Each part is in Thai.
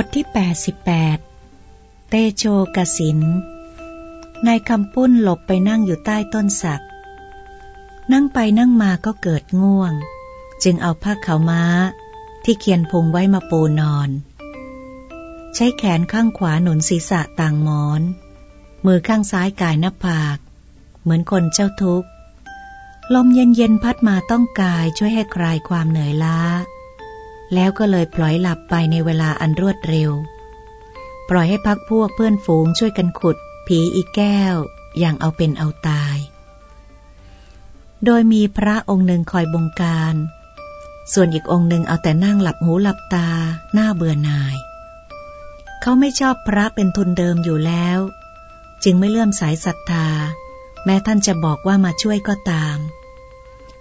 บทที่ 88 เตโชกสินนายคำปุ้นหลบไปนั่งอยู่ใต้ต้นสัก นั่งไปนั่งมาก็เกิดง่วง จึงเอาผ้าขาวม้าที่เคียนพุงไว้มาปูนอน ใช้แขนข้างขวาหนุนศีรษะต่างหมอน มือข้างซ้ายกายหน้าผาก เหมือนคนเจ้าทุกข์ ลมเย็นๆพัดมาต้องกายช่วยให้คลายความเหนื่อยล้า แล้วก็เลยปล่อยหลับไปในเวลาอันรวดเร็ว ปล่อยให้พักพวกเพื่อนฝูงช่วยกันขุด ผีอีกแก้ว อย่างเอาเป็นเอาตาย โดยมีพระองค์หนึ่งคอยบงการ ส่วนอีกองค์หนึ่งเอาแต่นั่งหลับหูหลับตาหน้าเบื่อหน่าย เขาไม่ชอบพระเป็นทุนเดิมอยู่แล้ว จึงไม่เลื่อมสายศรัทธา แม้ท่านจะบอกว่ามาช่วยก็ตาม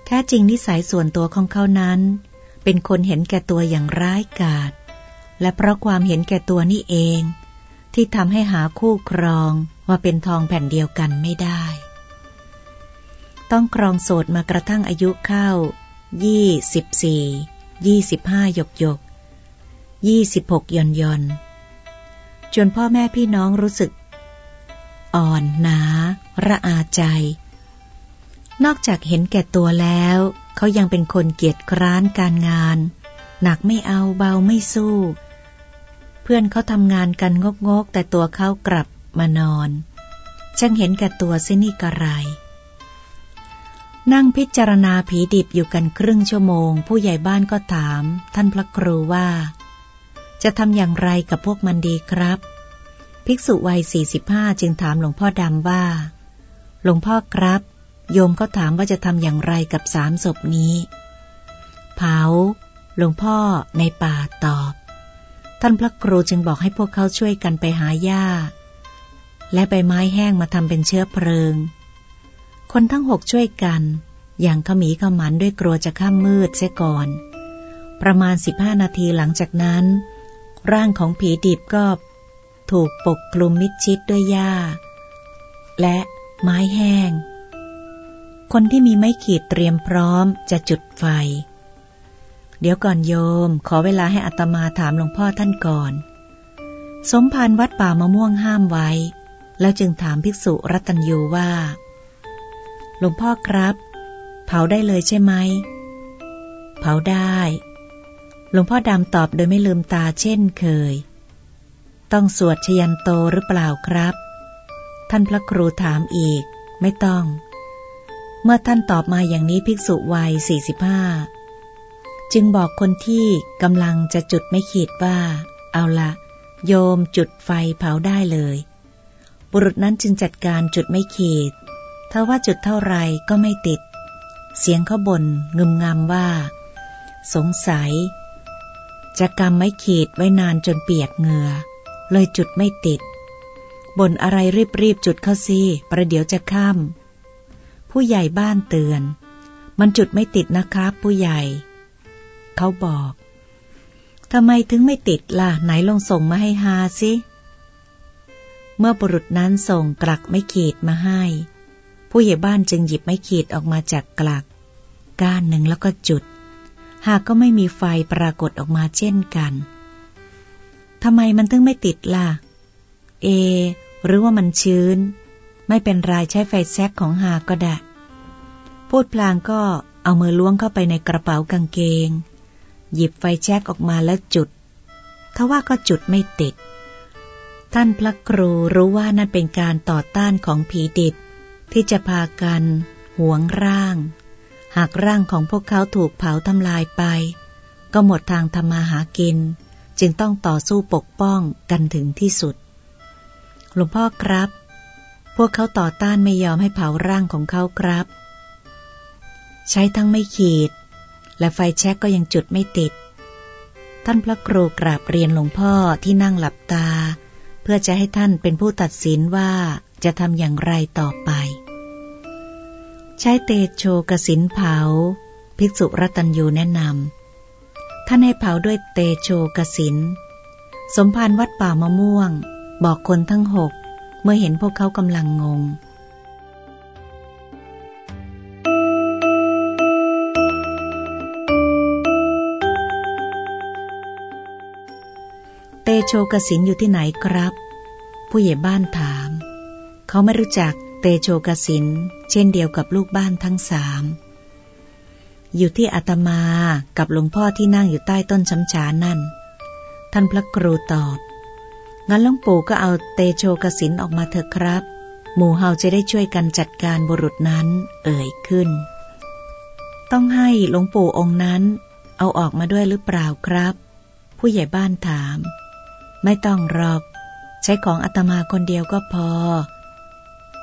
แท้จริงนิสัยส่วนตัวของเขานั้น เป็นคนเห็นแก่ตัวอย่างร้ายกาจและเพราะความเห็นแก่ตัวนี่เอง ที่ทำให้หาคู่ครองว่าเป็นทองแผ่นเดียวกันไม่ได้ ต้องครองโสดมากระทั่งอายุเข้ายี่สิบสี่ยี่สิบห้าหยกหยกยี่สิบหกยนยนจนพ่อแม่พี่น้องรู้สึก อ่อนหนา ระอาใจ นอกจากเห็นแก่ตัวแล้ว เขายังเป็นคนเกียจคร้านการงาน หนักไม่เอาเบาไม่สู้ เพื่อนเขาทำงานกันงกงกแต่ตัวเขากลับมานอนช่างเห็นแก่ตัวซินี่กระไร นั่งพิจารณาผีดิบอยู่กันครึ่งชั่วโมง ผู้ใหญ่บ้านก็ถาม ท่านพระครูว่า จะทำอย่างไรกับพวกมันดีครับ ภิกษุวัยสี่สิบห้าจึงถามหลวงพ่อดำว่า หลวงพ่อครับ โยมก็ถามว่าจะทำอย่างไรกับสามศพนี้ เผาหลวงพ่อในป่าตอบ ท่านพระครูจึงบอกให้พวกเขาช่วยกันไปหาหญ้า และใบไม้แห้งมาทำเป็นเชื้อเพลิง คนทั้งหกช่วยกัน อย่างขมีขมันด้วยกลัวจะข้ามมืดเสียก่อน ประมาณสิบห้านาทีหลังจากนั้น ร่างของผีดิบก็ถูกปกคลุมมิดชิดด้วยหญ้า และไม้แห้ง คนที่มีไม้ขีดเตรียมพร้อมจะจุดไฟ เดี๋ยวก่อนโยม ขอเวลาให้อัตมาถามหลวงพ่อท่านก่อน สมภารวัดป่ามะม่วงห้ามไว้ แล้วจึงถามภิกษุรัตัญยูว่า หลวงพ่อครับ เผาได้เลยใช่ไหม เผาได้ หลวงพ่อดำตอบโดยไม่ลืมตาเช่นเคย ต้องสวดชยันโตหรือเปล่าครับ ท่านพระครูถามอีก ไม่ต้อง เมื่อท่านตอบมาอย่างนี้ภิกษุวัยสี่สิบห้าจึงบอกคนที่กำลังจะจุดไม่ขีดว่า เอาละโยมจุดไฟเผาได้เลย บุรุษนั้นจึงจัดการจุดไม่ขีดถ้าว่าจุดเท่าไรก็ไม่ติด เสียงเขาบน่นงึมงำว่า สงสัย จะกำไม่ขีดไว้นานจนเปียกเหงื่อ เลยจุดไม่ติดบ่นอะไรรีบๆจุดเข้าสิประเดี๋ยวจะค่ำ ผู้ใหญ่บ้านเตือน มันจุดไม่ติดนะครับ ผู้ใหญ่ เขาบอกทำไมถึงไม่ติดล่ะ ไหนลองส่งมาให้ฮาสิ เมื่อบุรุษนั้นส่งกลักไม่ขีดมาให้ ผู้ใหญ่บ้านจึงหยิบไม่ขีดออกมาจากกลัก ก้านหนึ่งแล้วก็จุด หากก็ไม่มีไฟปรากฏออกมาเช่นกันทำไมมันถึงไม่ติดล่ะ เอ หรือว่ามันชื้น ไม่เป็นไรใช้ไฟแซกของหาก็ได้ พูดพลางก็เอามือล้วงเข้าไปในกระเป๋ากางเกง หยิบไฟแช็กออกมาแล้วจุดทว่าก็จุดไม่ติด ท่านพระครูรู้ว่านั่นเป็นการต่อต้านของผีดิบที่จะพากันหวงร่าง หากร่างของพวกเขาถูกเผาทำลายไป ก็หมดทางทำมาหากิน จึงต้องต่อสู้ปกป้องกันถึงที่สุด หลวงพ่อครับ พวกเขาต่อต้านไม่ยอมให้เผาร่างของเขาครับ ใช้ทั้งไม่ขีด และไฟแช็กก็ยังจุดไม่ติด ท่านพระครูกราบเรียนหลวงพ่อที่นั่งหลับตา เพื่อจะให้ท่านเป็นผู้ตัดสินว่าจะทำอย่างไรต่อไป ใช้เตโชกสินเผา ภิกษุรัตัญยูแนะนำท่านให้เผาด้วยเตโชกสิน สมภารวัดป่ามะม่วง บอกคนทั้งหกเมื่อเห็นพวกเขากำลังงง โชกสินอยู่ที่ไหนครับ ผู้ใหญ่บ้านถาม เขาไม่รู้จักเตโชกสินเช่นเดียวกับลูกบ้านทั้งสามอยู่ที่อาตมากับหลวงพ่อที่นั่งอยู่ใต้ต้นช้ำฉานั่น ท่านพระครูตอบ งั้นหลวงปู่ก็เอาเตโชกสินออกมาเถอะครับ หมู่เฮาจะได้ช่วยกันจัดการบุรุษนั้น เอ่ยขึ้น ต้องให้หลวงปู่องค์นั้น เอาออกมาด้วยหรือเปล่าครับ ผู้ใหญ่บ้านถาม ไม่ต้องรอกใช้ของอาตมาคนเดียวก็พอ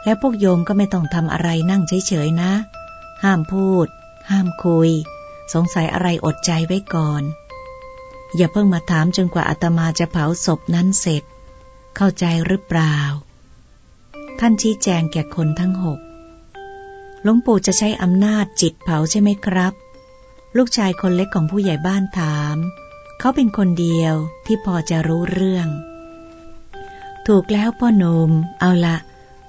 แล้วพวกโยมก็ไม่ต้องทำอะไรนั่งเฉยๆนะ ห้ามพูด ห้ามคุย สงสัยอะไรอดใจไว้ก่อน อย่าเพิ่งมาถามจนกว่าอาตมาจะเผาศพนั้นเสร็จ เข้าใจหรือเปล่า ท่านชี้แจงแก่คนทั้งหกหลวงปู่จะใช้อำนาจจิตเผาใช่ไหมครับ ลูกชายคนเล็กของผู้ใหญ่บ้านถาม เขาเป็นคนเดียวที่พอจะรู้เรื่อง ถูกแล้วพ่อหนุ่มเอาละ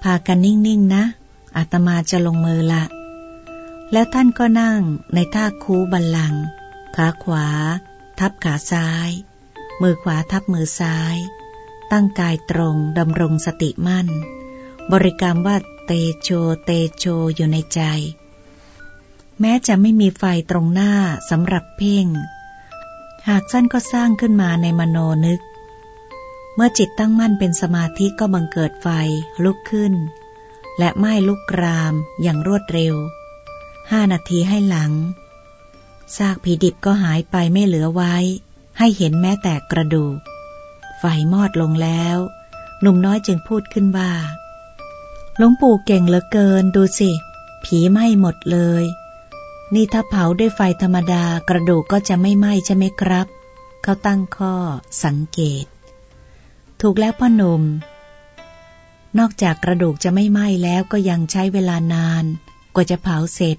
พากันนิ่งๆนะอาตมาจะลงมือละ แล้วท่านก็นั่งในท่าคูบัลลังขาขวา ทับขาซ้าย มือขวาทับมือซ้าย ตั้งกายตรงดำรงสติมั่น บริกรรมว่าเตโชเตโชอยู่ในใจ แม้จะไม่มีไฟตรงหน้าสำหรับเพ่ง หากสั้นก็สร้างขึ้นมาในมโนนึก เมื่อจิตตั้งมั่นเป็นสมาธิก็บังเกิดไฟลุกขึ้น และไหม้ลุกกรามอย่างรวดเร็วห้านาทีให้หลัง ซากผีดิบก็หายไปไม่เหลือไว้ ให้เห็นแม้แต่กระดูก ไฟมอดลงแล้ว หนุ่มน้อยจึงพูดขึ้นว่าหลวงปู่เก่งเหลือเกินดูสิ ผีไหม้หมดเลย นี่ถ้าเผาด้วยไฟธรรมดากระดูกก็จะไม่ไหม้ใช่ไหมครับ เขาตั้งข้อสังเกต ถูกแล้วพ่อหนุ่ม นอกจากกระดูกจะไม่ไหม้แล้วก็ยังใช้เวลานาน กว่าจะเผาเสร็จ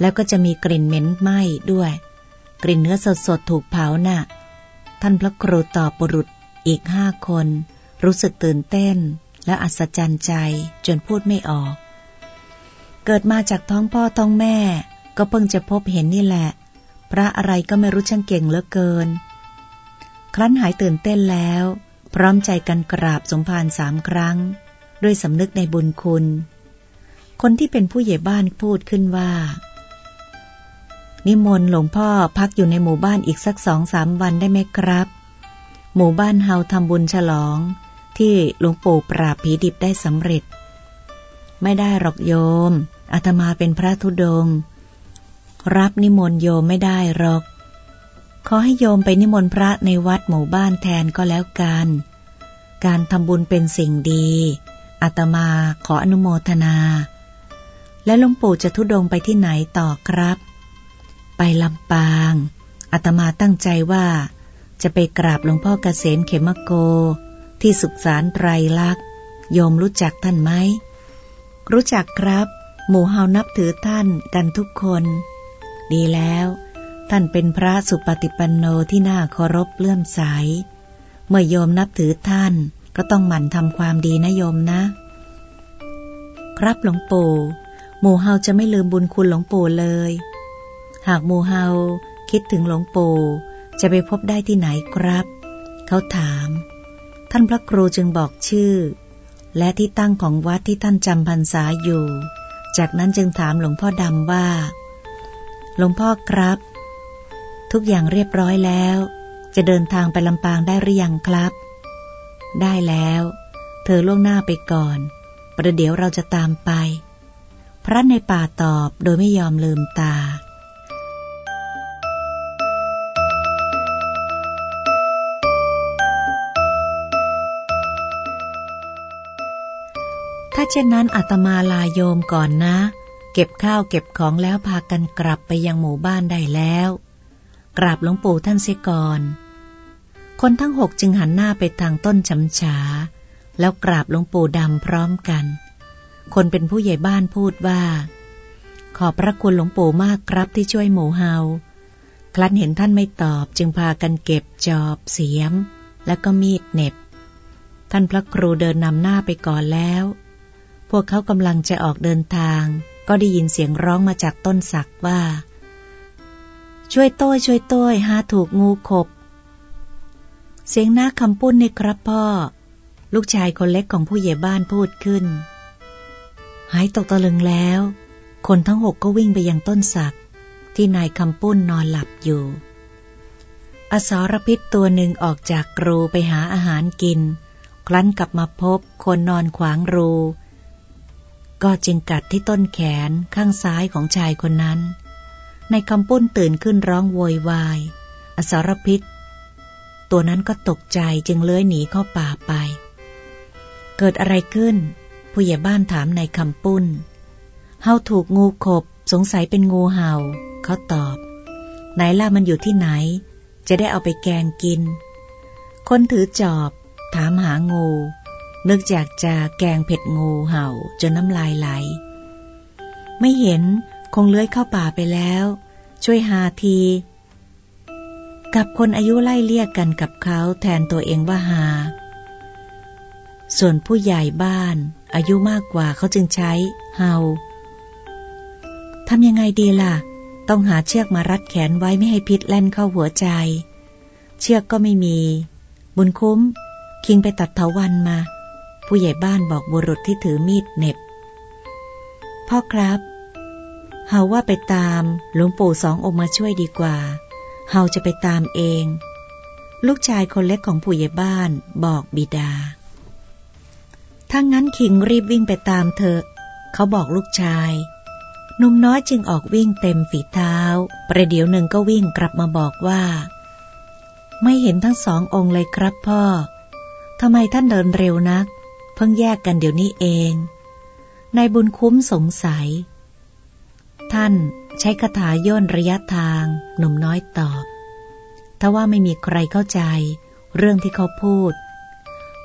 แล้วก็จะมีกลิ่นเหม็นไหม้ด้วย กลิ่นเนื้อสดๆถูกเผานะ่ะ ท่านพระครูตอบบุรุษอีกห้าคน รู้สึกตื่นเต้น และอัศจรรย์ใจจนพูดไม่ออก เกิดมาจากท้องพ่อท้องแม่ ก็เพิ่งจะพบเห็นนี่แหละ พระอะไรก็ไม่รู้ช่างเก่งเหลือเกิน ครั้นหายตื่นเต้นแล้ว พร้อมใจกันกราบสมภารสามครั้ง ด้วยสำนึกในบุญคุณ คนที่เป็นผู้ใหญ่บ้านพูดขึ้นว่า นิมนต์หลวงพ่อพักอยู่ในหมู่บ้านอีกสักสองสามวันได้ไหมครับ หมู่บ้านเฮาทำบุญฉลอง ที่หลวงปู่ปราบผีดิบได้สำเร็จ ไม่ได้หรอกโยมอาตมาเป็นพระธุดงค์ รับนิมนต์โยมไม่ได้หรอก ขอให้โยมไปนิมนต์พระในวัดหมู่บ้านแทนก็แล้วกัน การทำบุญเป็นสิ่งดีอาตมาขออนุโมทนา และหลวงปู่จะทุดงไปที่ไหนต่อครับ ไปลำปางอาตมาตั้งใจว่า จะไปกราบหลวงพ่อเกษมเขมโก ที่สุขสารไตรลักษณ์โยมรู้จักท่านไหม รู้จักครับ หมู่เฮานับถือท่านกันทุกคน ดีแล้ว ท่านเป็นพระสุปฏิปันโนที่น่าเคารพเลื่อมใส เมื่อโยมนับถือท่านก็ต้องหมั่นทำความดีนะโยมนะ ครับหลวงปู่ หมู่เฮาจะไม่ลืมบุญคุณหลวงปู่เลย หากหมู่เฮาคิดถึงหลวงปู่จะไปพบได้ที่ไหนครับ เขาถาม ท่านพระครูจึงบอกชื่อ และที่ตั้งของวัดที่ท่านจำพรรษาอยู่ จากนั้นจึงถามหลวงพ่อดำว่า หลวงพ่อครับ ทุกอย่างเรียบร้อยแล้ว จะเดินทางไปลำปางได้หรือยังครับ ได้แล้ว เธอล่วงหน้าไปก่อน ประเดี๋ยวเราจะตามไป พระในป่าตอบโดยไม่ยอมลืมตาถ้าเช่นนั้นอาตมาลาโยมก่อนนะ เก็บข้าวเก็บของแล้วพากันกลับไปยังหมู่บ้านได้แล้ว กราบหลวงปู่ท่านเสียก่อน คนทั้งหกจึงหันหน้าไปทางต้นชำฉา แล้วกราบหลวงปู่ดำพร้อมกัน คนเป็นผู้ใหญ่บ้านพูดว่า ขอบพระคุณหลวงปู่มากครับที่ช่วยหมูเฮาคลั้นเห็นท่านไม่ตอบจึงพากันเก็บจอบเสียม และก็มีดเน็บ ท่านพระครูเดินนำหน้าไปก่อนแล้ว พวกเขากำลังจะออกเดินทาง ก็ได้ยินเสียงร้องมาจากต้นสักว่า ช่วยต้ยช่วยต้ยหาถูกงูขบ เสียงน้าคำปุ้นนี่ครับพ่อ ลูกชายคนเล็กของผู้ใหญ่บ้านพูดขึ้น หายตกตะลึงแล้ว คนทั้งหกก็วิ่งไปยังต้นสัก ที่นายคำปุ้นนอนหลับอยู่ อสรพิษตัวหนึ่งออกจากรูไปหาอาหารกิน ครั้นกลับมาพบคนนอนขวางรู ก็จึงกัดที่ต้นแขนข้างซ้ายของชายคนนั้น ในคำปุ้นตื่นขึ้นร้องโวยวาย อสรพิษ ตัวนั้นก็ตกใจจึงเลื้อยหนีเข้าป่าไป เกิดอะไรขึ้น ผู้ใหญ่บ้านถามในคำปุ้น เฮาถูกงูขบ สงสัยเป็นงูเห่า เขาตอบ ไหนล่ะมันอยู่ที่ไหน จะได้เอาไปแกงกิน คนถือจอบ ถามหางู นึกอยากจะแกงเผ็ดงูเห่าจนน้ำลายไหล ไม่เห็นคงเลื้อยเข้าป่าไปแล้ว ช่วยหาที กับคนอายุไล่เลี่ยกกันกับเขาแทนตัวเองว่าหา ส่วนผู้ใหญ่บ้าน อายุมากกว่าเขาจึงใช้เฮาทำยังไงดีล่ะ ต้องหาเชือกมารัดแขนไว้ไม่ให้พิษแล่นเข้าหัวใจ เชือกก็ไม่มี บุญคุ้ม คิงไปตัดเถาวันมา ผู้ใหญ่บ้านบอกบุรุษที่ถือมีดเน็บ พ่อครับเฮาว่าไปตามหลวงปู่สององค์มาช่วยดีกว่า เฮาจะไปตามเอง ลูกชายคนเล็กของผู้ใหญ่บ้านบอกบิดา ถ้างั้นคิงรีบวิ่งไปตามเธอ เขาบอกลูกชายหนุ่มน้อยจึงออกวิ่งเต็มฝีเท้า ประเดี๋ยวหนึ่งก็วิ่งกลับมาบอกว่า ไม่เห็นทั้งสององค์เลยครับพ่อ ทำไมท่านเดินเร็วนัก เพิ่งแยกกันเดี๋ยวนี้เองนายบุญคุ้มสงสัย ท่านใช้คาถาย่นระยะทาง หนุ่มน้อยตอบถ้าว่าไม่มีใครเข้าใจ เรื่องที่เขาพูด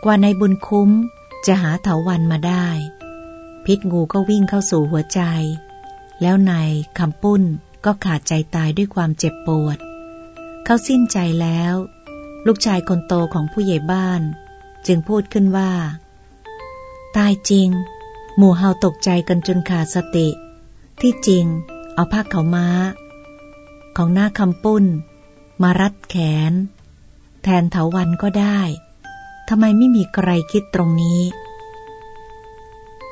กว่านายบุญคุ้มจะหาเถาวันมาได้ พิษงูก็วิ่งเข้าสู่หัวใจ แล้วนายคำปุ้นก็ขาดใจตายด้วยความเจ็บปวด เขาสิ้นใจแล้ว ลูกชายคนโตของผู้ใหญ่บ้าน จึงพูดขึ้นว่า ตายจริง หมู่เฮาตกใจกันจนขาดสติ ที่จริง เอาผ้าเขาม้า ของหน้าคำปุ้น มารัดแขน แทนเถาวันก็ได้ทำไมไม่มีใครคิดตรงนี้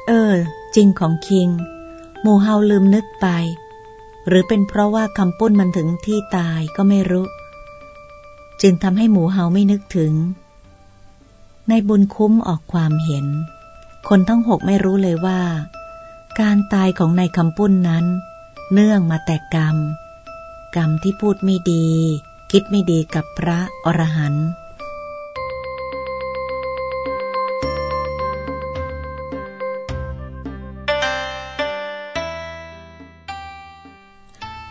เออ จริงของคิง หมู่เฮาลืมนึกไป หรือเป็นเพราะว่าคำปุ้นมันถึงที่ตายก็ไม่รู้ จึงทำให้หมูเฮาไม่นึกถึง ในบุญคุ้มออกความเห็น คนทั้งหกไม่รู้เลยว่า การตายของนายคำปุ้นนั้น เนื่องมาแต่กรรม กรรมที่พูดไม่ดี คิดไม่ดีกับพระอรหันต์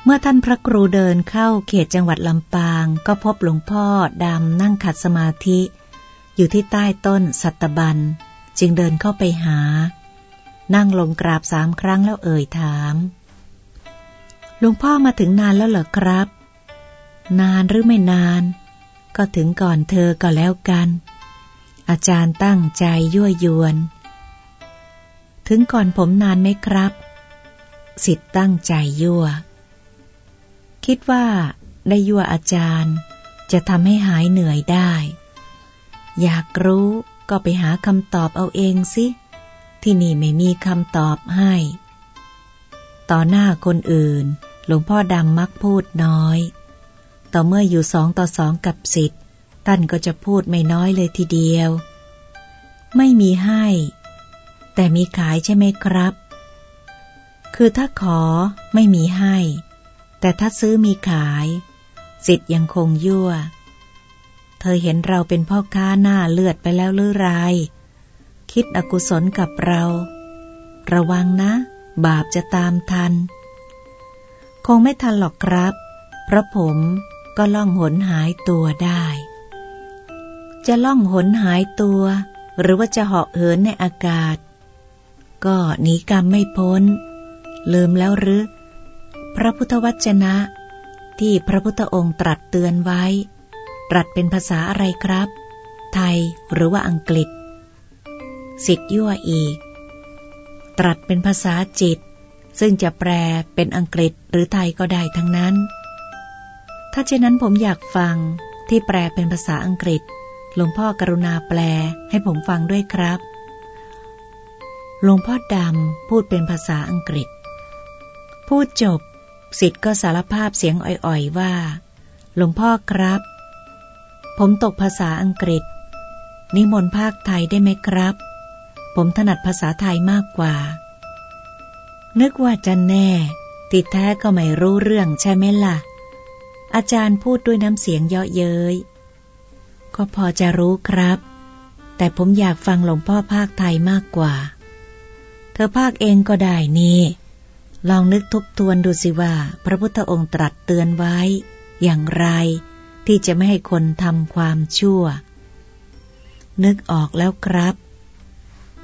เมื่อท่านพระครูเดินเข้าเขตจังหวัดลำปางก็พบหลวงพ่อดำนั่งขัดสมาธิ อยู่ที่ใต้ต้นสัตบัน จึงเดินเข้าไปหา นั่งลงกราบสามครั้งแล้วเอ่ยถามหลวงพ่อมาถึงนานแล้วเหรอครับ นานหรือไม่นาน ก็ถึงก่อนเธอก็แล้วกัน อาจารย์ตั้งใจยั่วยวน ถึงก่อนผมนานไหมครับ สิทธิ์ตั้งใจยั่ว คิดว่าได้ยั่วอาจารย์จะทำให้หายเหนื่อยได้ อยากรู้ ก็ไปหาคำตอบเอาเองสิ ที่นี่ไม่มีคำตอบให้ ต่อหน้าคนอื่น หลวงพ่อดำมักพูดน้อย ต่อเมื่ออยู่สองต่อสองกับสิทธิ์ท่านก็จะพูดไม่น้อยเลยทีเดียว ไม่มีให้ แต่มีขายใช่ไหมครับ คือถ้าขอไม่มีให้ แต่ถ้าซื้อมีขาย สิทธิ์ยังคงยั่ว เธอเห็นเราเป็นพ่อค้าหน้าเลือดไปแล้วหรือไร คิดอกุศลกับเรา ระวังนะ บาปจะตามทัน คงไม่ทันหรอกครับ เพราะผมก็ล่องหนหายตัวได้ จะล่องหนหายตัว หรือว่าจะเหาะเหินในอากาศ ก็หนีกรรมไม่พ้น ลืมแล้วหรือ พระพุทธวจนะ ที่พระพุทธองค์ตรัสเตือนไว้ ตรัสเป็นภาษาอะไรครับ ไทยหรือว่าอังกฤษ สิทธิ์ยั่วอีก ตรัสเป็นภาษาจิต ซึ่งจะแปลเป็นอังกฤษหรือไทยก็ได้ทั้งนั้น ถ้าเช่นนั้นผมอยากฟังที่แปลเป็นภาษาอังกฤษ หลวงพ่อกรุณาแปลให้ผมฟังด้วยครับ หลวงพ่อดำพูดเป็นภาษาอังกฤษ พูดจบ สิทธิ์ก็สารภาพเสียงอ่อยๆว่า หลวงพ่อครับ ผมตกภาษาอังกฤษ นิมนต์ภาคไทยได้ไหมครับ ผมถนัดภาษาไทยมากกว่า นึกว่าจะแน่ ติดแท้ก็ไม่รู้เรื่องใช่ไหมล่ะ อาจารย์พูดด้วยน้ำเสียงเยาะเย้ย ก็พอจะรู้ครับ แต่ผมอยากฟังหลวงพ่อภาคไทยมากกว่า เธอภาคเองก็ได้นี่ลองนึกทบทวนดูสิว่า พระพุทธองค์ตรัสเตือนไว้ อย่างไร ที่จะไม่ให้คนทำความชั่ว นึกออกแล้วครับ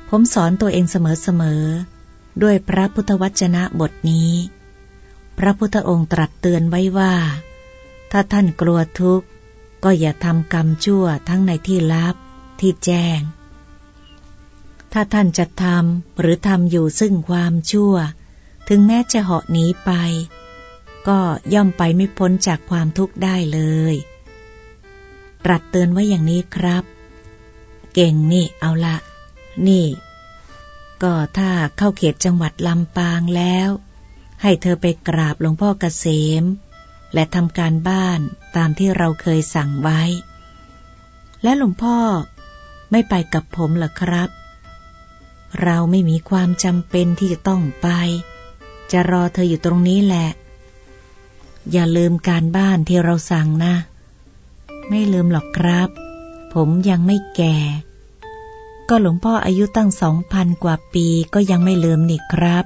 ผมสอนตัวเองเสมอๆ ด้วยพระพุทธวจนะบทนี้ พระพุทธองค์ตรัสเตือนไว้ว่า ถ้าท่านกลัวทุกข์ ก็อย่าทำกรรมชั่วทั้งในที่ลับที่แจ้ง ถ้าท่านจะทำหรือทำอยู่ซึ่งความชั่ว ถึงแม้จะเหาะหนีไป ก็ย่อมไปไม่พ้นจากความทุกข์ได้เลย ตรัสเตือนไว้อย่างนี้ครับ เก่งนี่เอาละ นี่ ก็ถ้าเข้าเขตจังหวัดลำปางแล้ว ให้เธอไปกราบหลวงพ่อเกษม และทำการบ้านตามที่เราเคยสั่งไว้ และหลวงพ่อไม่ไปกับผมหรอครับ เราไม่มีความจำเป็นที่จะต้องไป จะรอเธออยู่ตรงนี้แหละ อย่าลืมการบ้านที่เราสั่งนะ ไม่ลืมหรอกครับ ผมยังไม่แก่ ก็หลวงพ่ออายุตั้งสองพันกว่าปีก็ยังไม่ลืมนี่ครับ